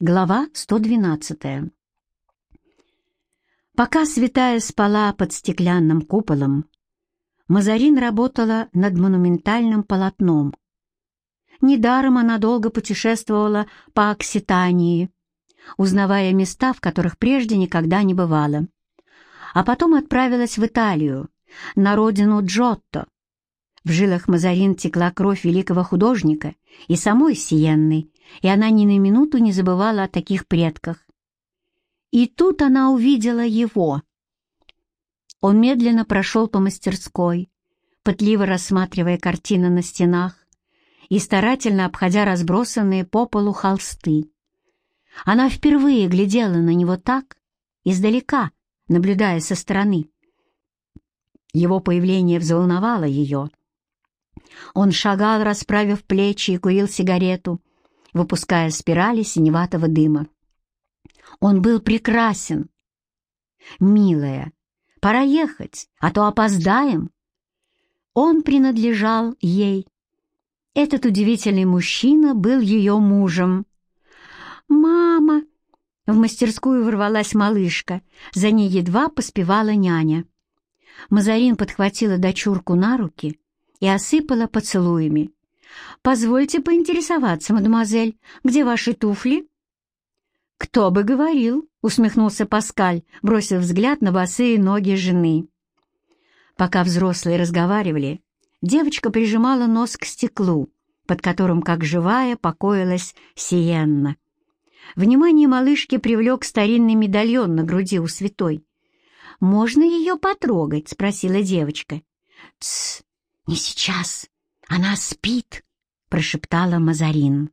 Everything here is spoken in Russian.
Глава 112 Пока святая спала под стеклянным куполом, Мазарин работала над монументальным полотном. Недаром она долго путешествовала по Окситании, узнавая места, в которых прежде никогда не бывала. А потом отправилась в Италию, на родину Джотто. В жилах Мазарин текла кровь великого художника и самой Сиенны, и она ни на минуту не забывала о таких предках. И тут она увидела его. Он медленно прошел по мастерской, пытливо рассматривая картины на стенах и старательно обходя разбросанные по полу холсты. Она впервые глядела на него так, издалека, наблюдая со стороны. Его появление взволновало ее. Он шагал, расправив плечи, и курил сигарету, выпуская спирали синеватого дыма. Он был прекрасен. «Милая, пора ехать, а то опоздаем». Он принадлежал ей. Этот удивительный мужчина был ее мужем. «Мама!» В мастерскую ворвалась малышка, за ней едва поспевала няня. Мазарин подхватила дочурку на руки и осыпала поцелуями. «Позвольте поинтересоваться, мадемуазель, где ваши туфли?» «Кто бы говорил?» — усмехнулся Паскаль, бросив взгляд на босые ноги жены. Пока взрослые разговаривали, девочка прижимала нос к стеклу, под которым, как живая, покоилась Сиенна. Внимание малышки привлек старинный медальон на груди у святой. «Можно ее потрогать?» — спросила девочка. «Тсс, не сейчас, она спит», — прошептала Мазарин.